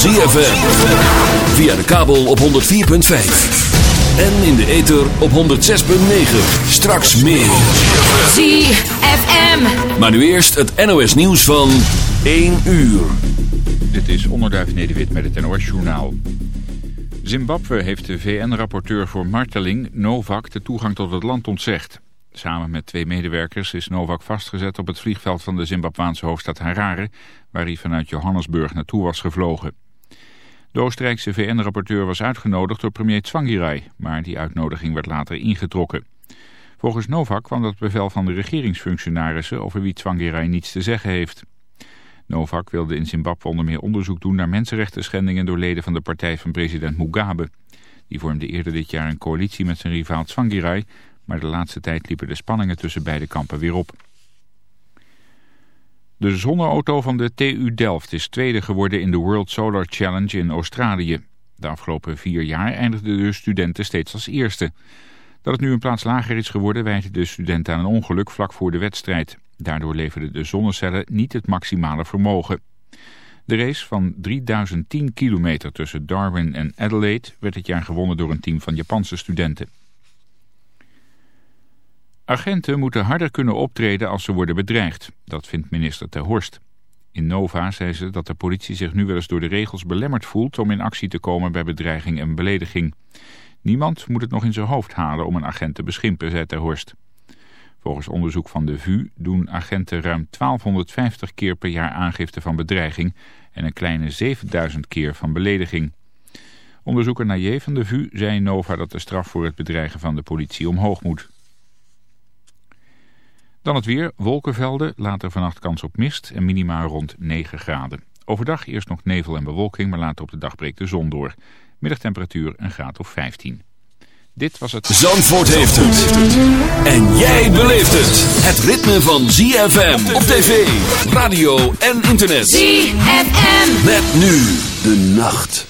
ZFM. Via de kabel op 104.5. En in de ether op 106.9. Straks meer. ZFM. Maar nu eerst het NOS nieuws van 1 uur. Dit is Onderduif Nederwit met het NOS Journaal. Zimbabwe heeft de VN-rapporteur voor marteling Novak de toegang tot het land ontzegd. Samen met twee medewerkers is Novak vastgezet op het vliegveld van de Zimbabwaanse hoofdstad Harare, waar hij vanuit Johannesburg naartoe was gevlogen. De Oostenrijkse VN-rapporteur was uitgenodigd door premier Tsvangirai, maar die uitnodiging werd later ingetrokken. Volgens Novak kwam dat bevel van de regeringsfunctionarissen over wie Tsvangirai niets te zeggen heeft. Novak wilde in Zimbabwe onder meer onderzoek doen naar mensenrechten schendingen door leden van de partij van president Mugabe. Die vormde eerder dit jaar een coalitie met zijn rivaal Tsvangirai, maar de laatste tijd liepen de spanningen tussen beide kampen weer op. De zonneauto van de TU Delft is tweede geworden in de World Solar Challenge in Australië. De afgelopen vier jaar eindigden de studenten steeds als eerste. Dat het nu een plaats lager is geworden wijten de studenten aan een ongeluk vlak voor de wedstrijd. Daardoor leverden de zonnecellen niet het maximale vermogen. De race van 3010 kilometer tussen Darwin en Adelaide werd dit jaar gewonnen door een team van Japanse studenten. Agenten moeten harder kunnen optreden als ze worden bedreigd. Dat vindt minister Ter Horst. In Nova zei ze dat de politie zich nu wel eens door de regels belemmerd voelt om in actie te komen bij bedreiging en belediging. Niemand moet het nog in zijn hoofd halen om een agent te beschimpen, zei Ter Horst. Volgens onderzoek van de VU doen agenten ruim 1250 keer per jaar aangifte van bedreiging en een kleine 7000 keer van belediging. Onderzoeker Naje van de VU zei in Nova dat de straf voor het bedreigen van de politie omhoog moet. Dan het weer, wolkenvelden, later vannacht kans op mist en minimaal rond 9 graden. Overdag eerst nog nevel en bewolking, maar later op de dag breekt de zon door. Middagtemperatuur een graad of 15. Dit was het... Zandvoort heeft het. En jij beleeft het. Het ritme van ZFM op tv, radio en internet. ZFM. Met nu de nacht.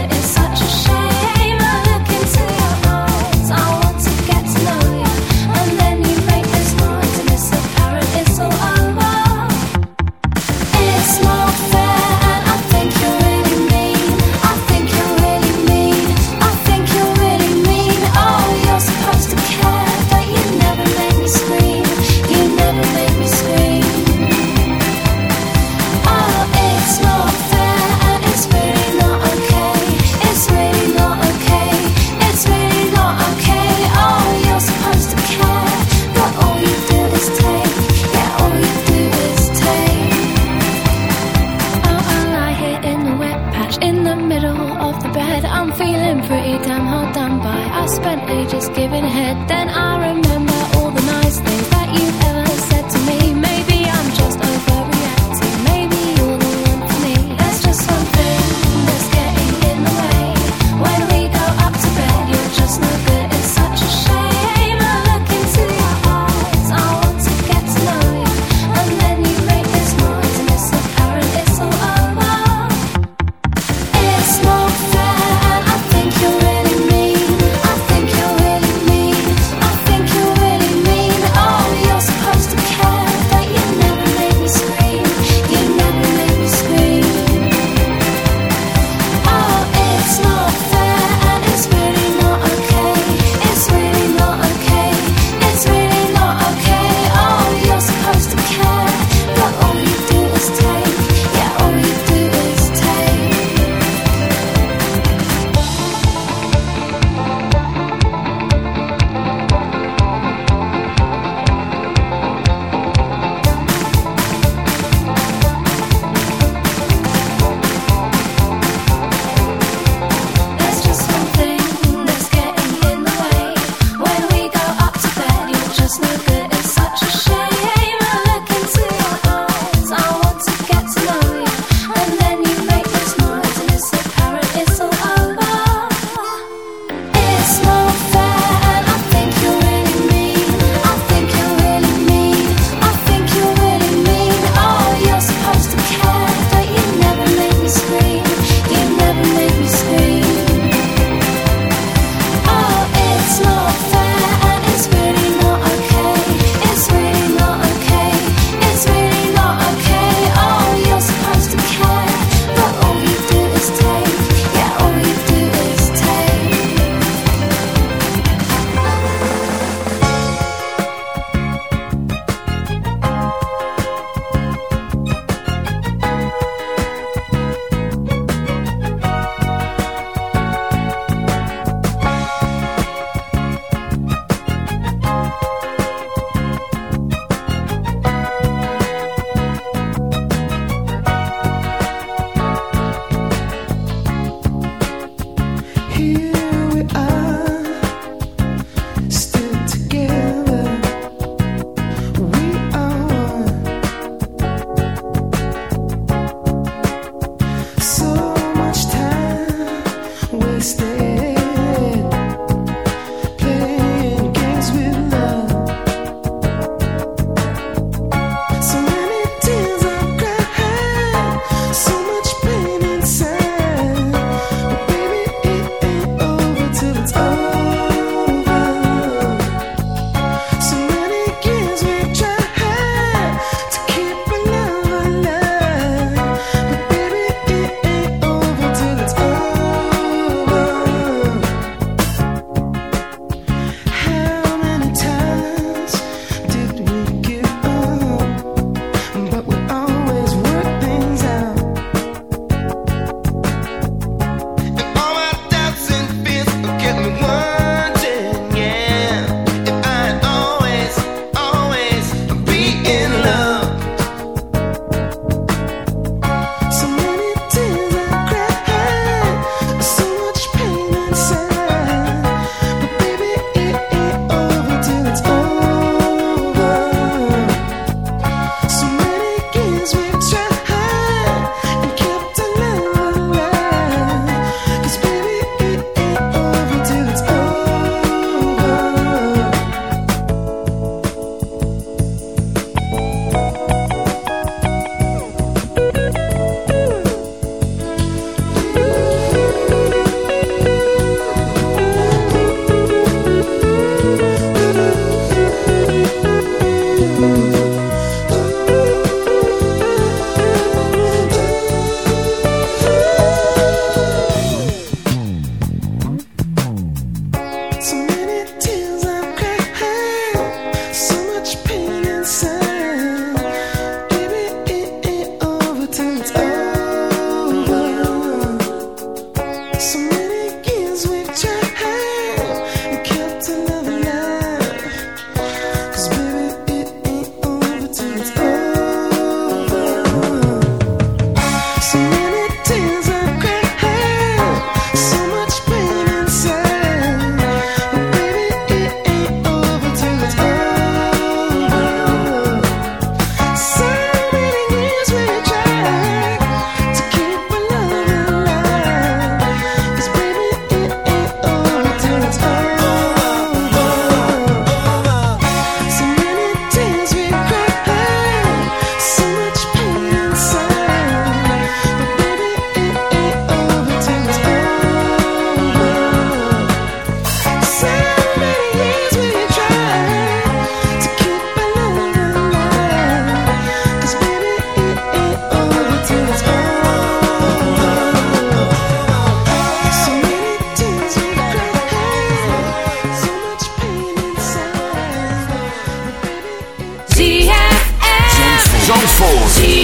Zandvoort.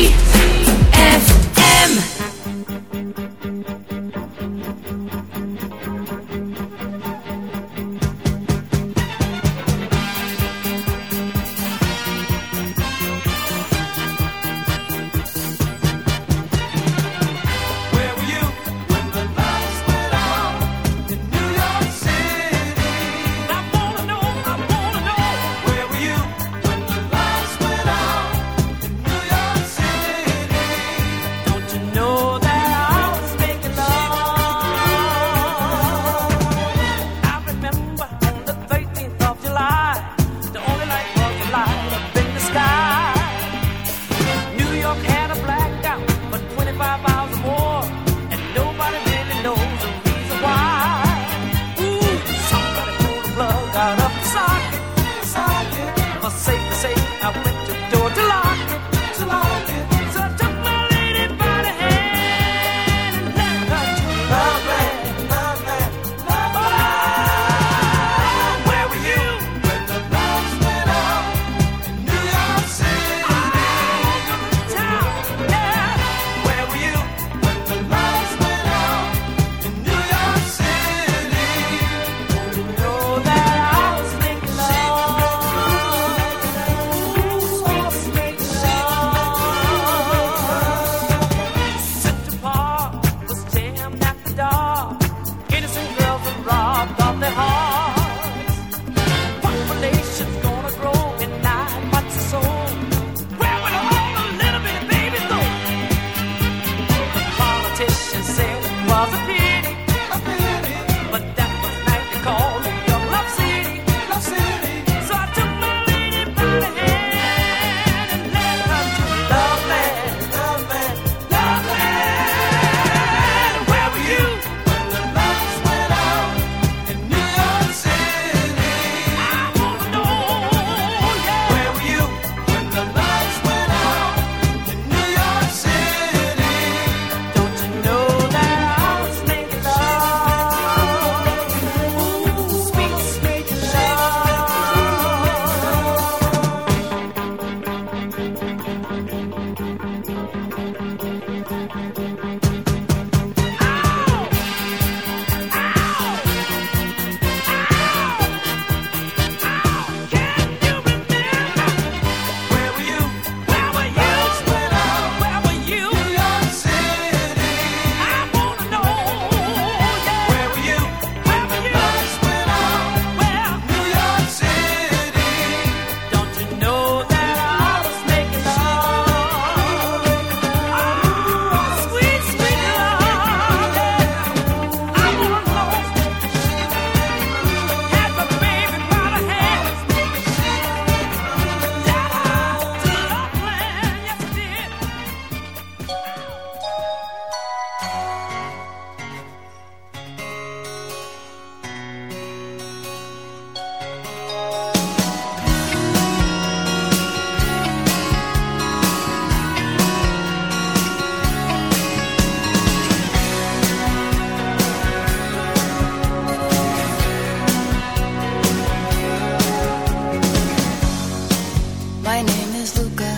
is Luca.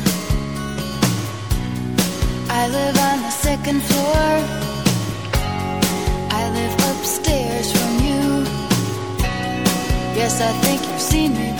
I live on the second floor. I live upstairs from you. Yes, I think you've seen me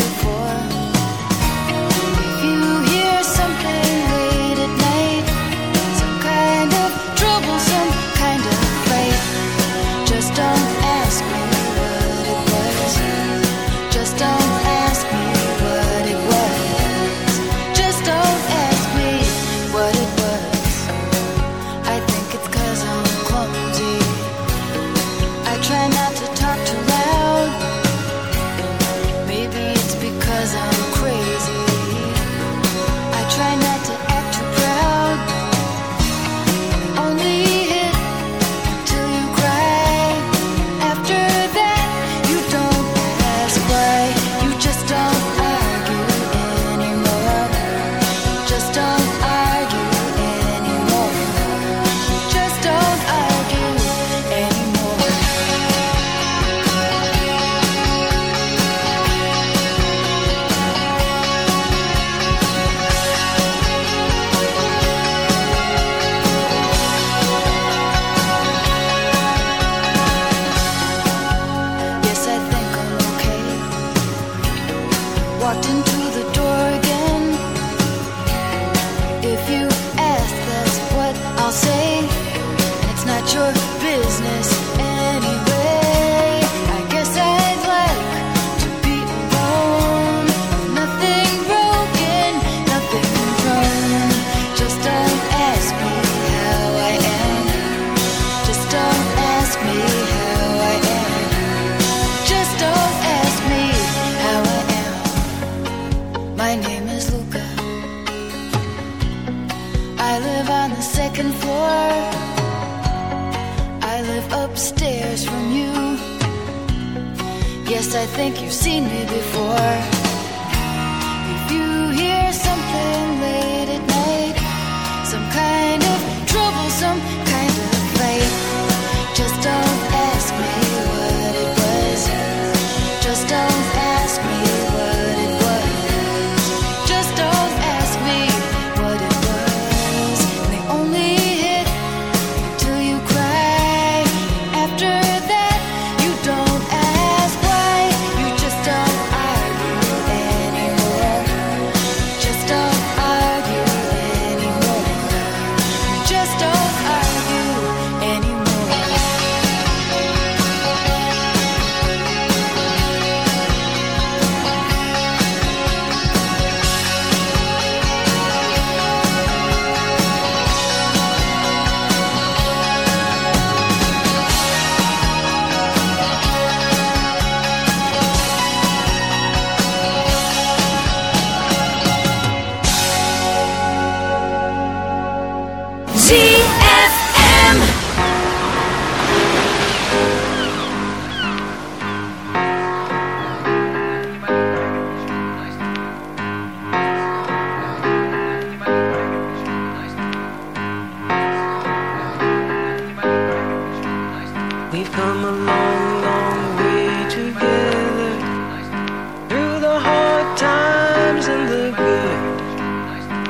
think you've seen me before.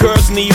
Girls need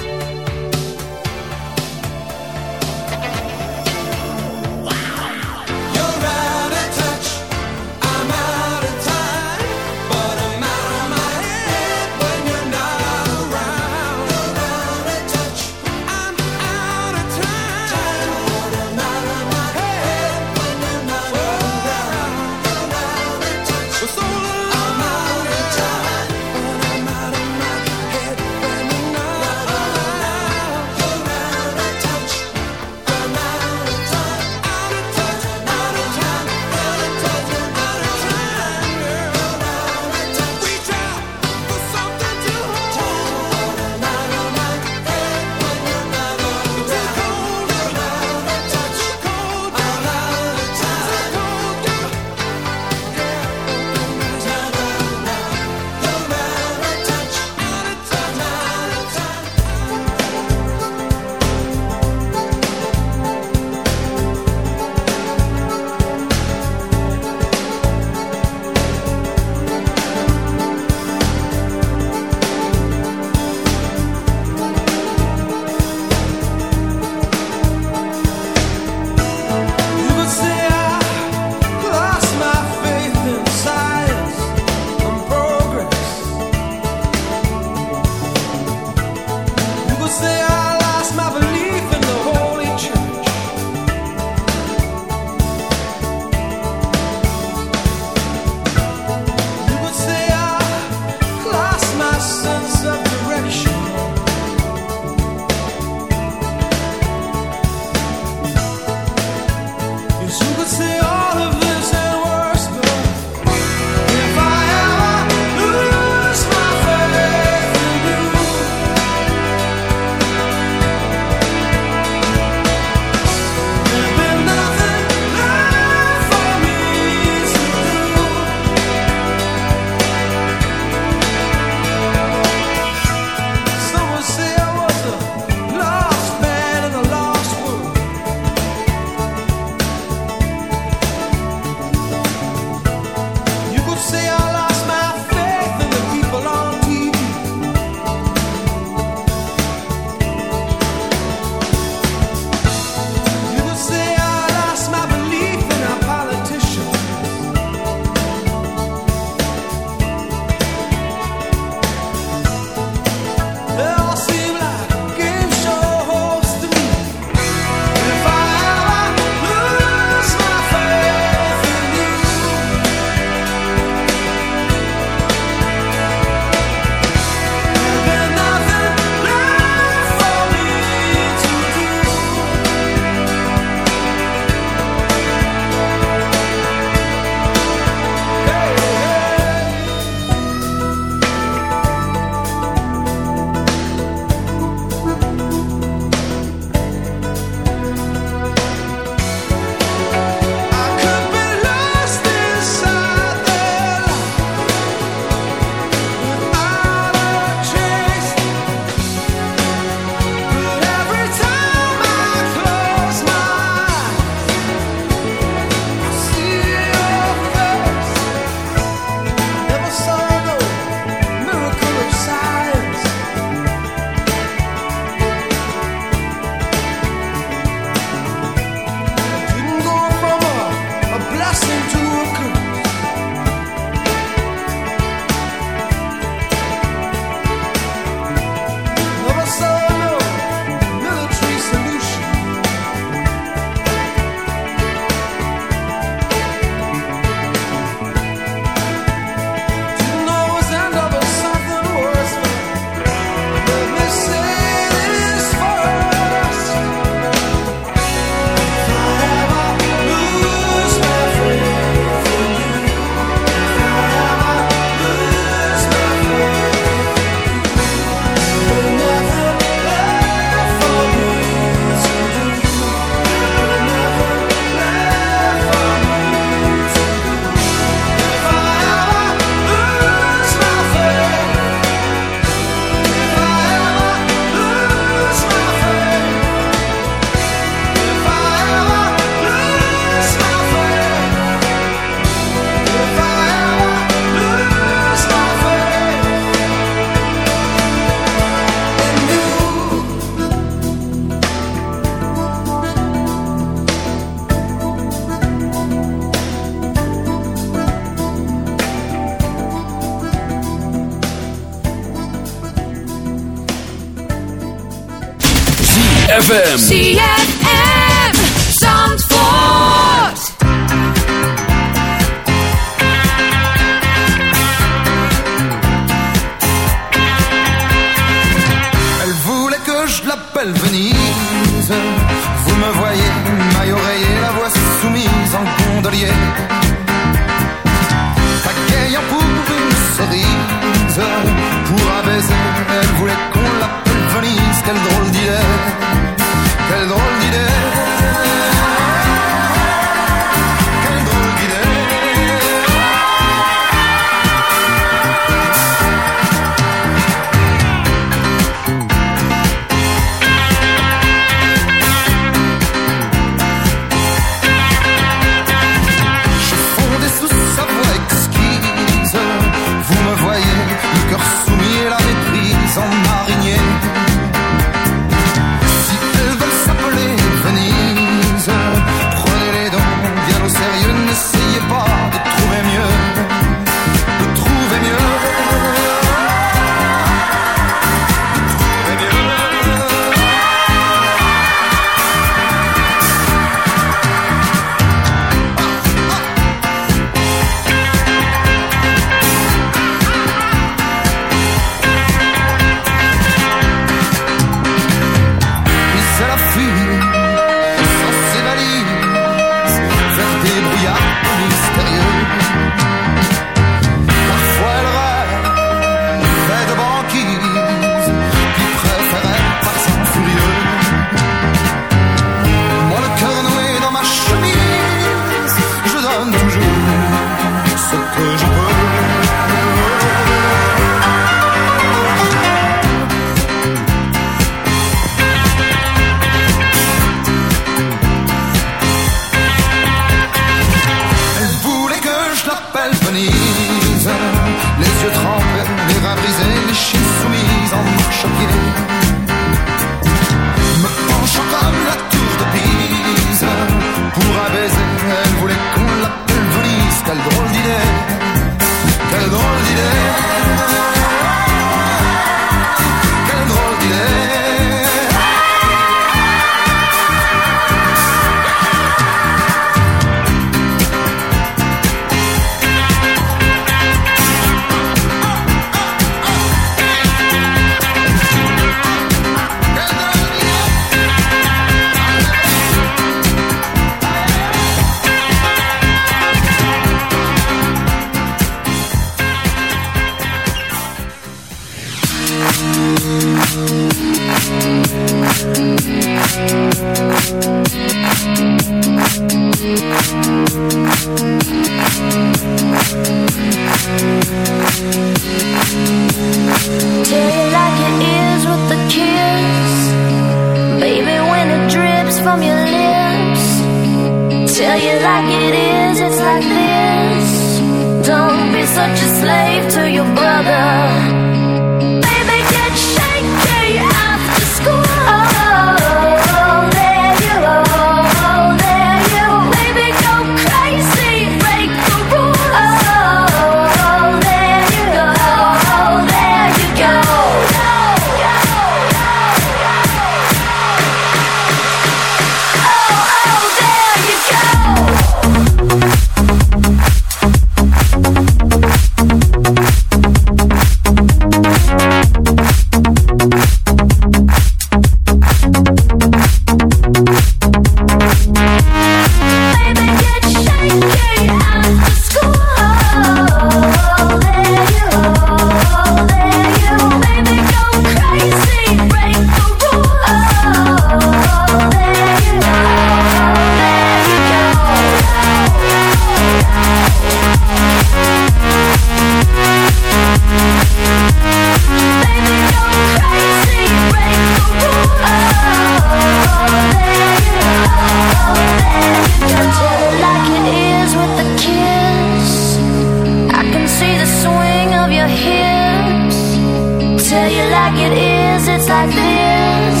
tell you like it is, it's like this.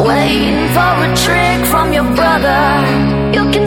Waiting for a trick from your brother. You can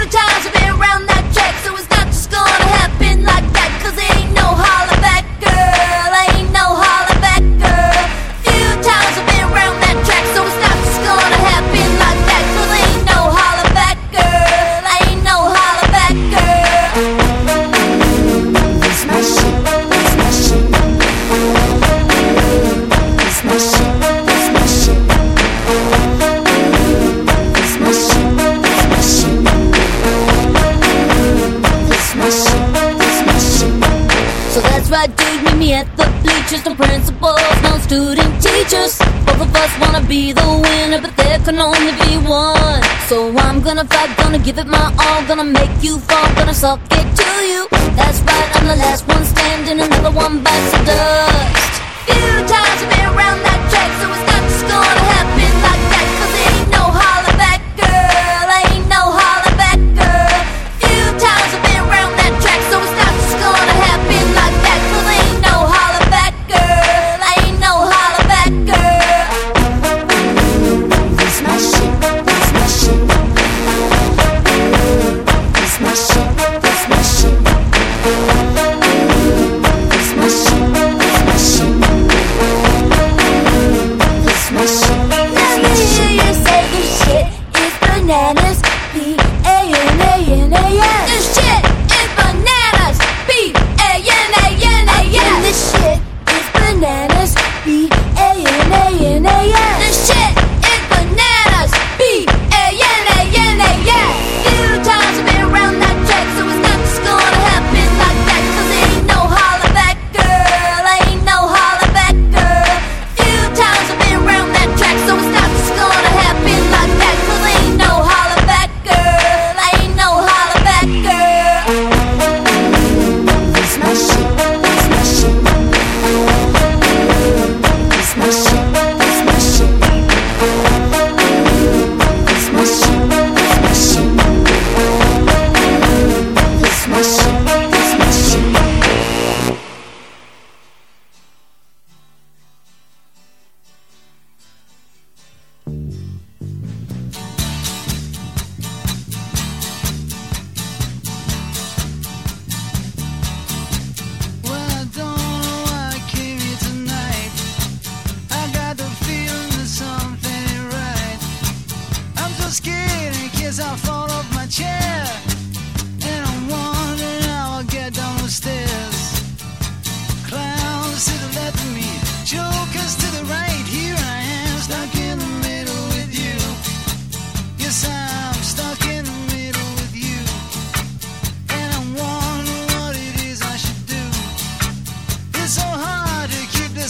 gonna fight, gonna give it my all, gonna make you fall, gonna suck it to you. That's right, I'm the last one standing, another one bites the dust. Few times I've been around that track, so it's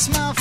my